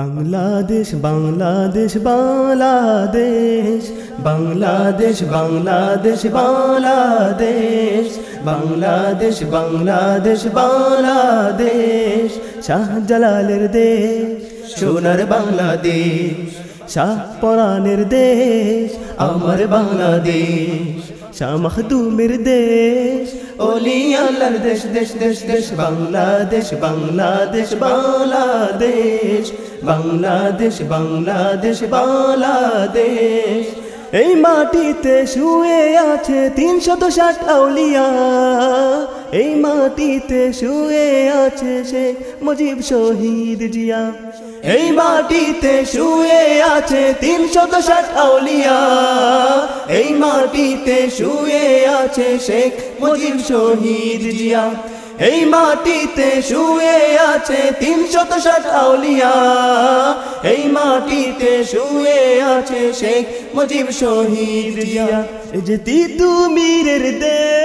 বাংলাদেশ বাংলাদেশ বাংলাদেশ বাংলাদেশ বাংলাদেশ বাংলাদেশ বাংলাদেশ বাংলাদেশ বাংলাদেশ শাহজালালের দেশ সোনার বাংলাদেশ শাহ পরাণের দেশ, আমার বাংলাদেশ। শাহ মাহদুমের দেশ ওলি আল্লাহর দেশ দেশ দেশ দেশ, বাংলাদেশ বাংলাদেশ বাংলাদেশ। বাংলাদেশ বাংলাদেশ বাংলাদেশ। এই মাটিতে শুয়ে আছে তিনশত ষাট আউলিয়া। এই মাটিতে শুয়ে আছে সে মুজিব শহীদ জিয়া। এই মাটিতে শুয়ে আছে তিনশত ষাট আউলিয়া। এই মাটিতে শুয়ে আছে শেখ মুজিব শহীদ জিয়া। এই মাটিতে শুয়ে আছে তিনশত ষাট আউলিয়া। এই মাটিতে শুয়ে আছে শেখ মুজিব শহীদ জিয়া। যে তিতুমিরের দেশ।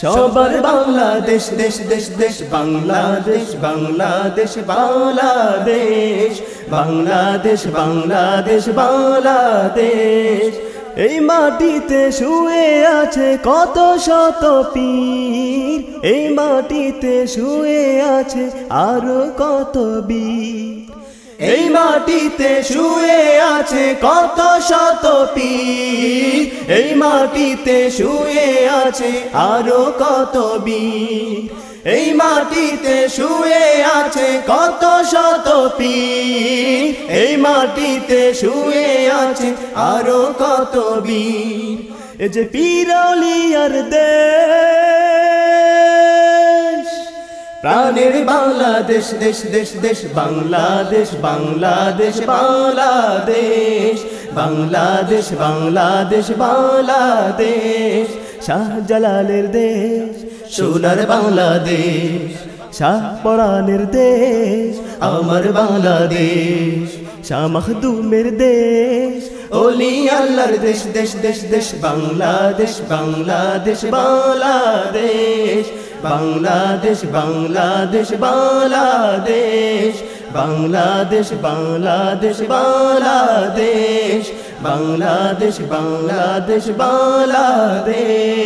সবার বাংলাদেশ, দেশ দেশ দেশ, বাংলাদেশ বাংলাদেশ বাংলাদেশ বাংলাদেশ বাংলাদেশ বাংলাদেশ। এই মাটিতে শুয়ে আছে কত শত পীর। এই মাটিতে শুয়ে আছে আরও কত বীর। এই মাটিতে শুয়ে আছে কত শত পীর। এই মাটিতে শুয়ে আছে আরও কত বীর। এই মাটিতে শুয়ে আছে কত শত পীর। এই মাটিতে শুয়ে আছে আরও কত বীর। এ যে পীরলিয়ার দেশ, প্রাণের বাংলাদেশ, দেশ দেশ দেশ, বাংলাদেশ বাংলাদেশ বাংলাদেশ বাংলাদেশ বাংলাদেশ বাংলাদেশ, শাহজালালের দেশ, সোনার বাংলাদেশ শাহ পরাণের দেশ আমার বাংলাদেশ শাহ মাহদুমের দেশ ওলি আল্লাহর দেশ দেশ দেশ দেশ বাংলাদেশ বাংলাদেশ বাংলাদেশ বাংলাদেশ বাংলাদেশ বাংলাদেশ বাংলাদেশ বাংলাদেশ বাংলাদেশ বাংলাদেশ বাংলাদেশ বাংলাদেশ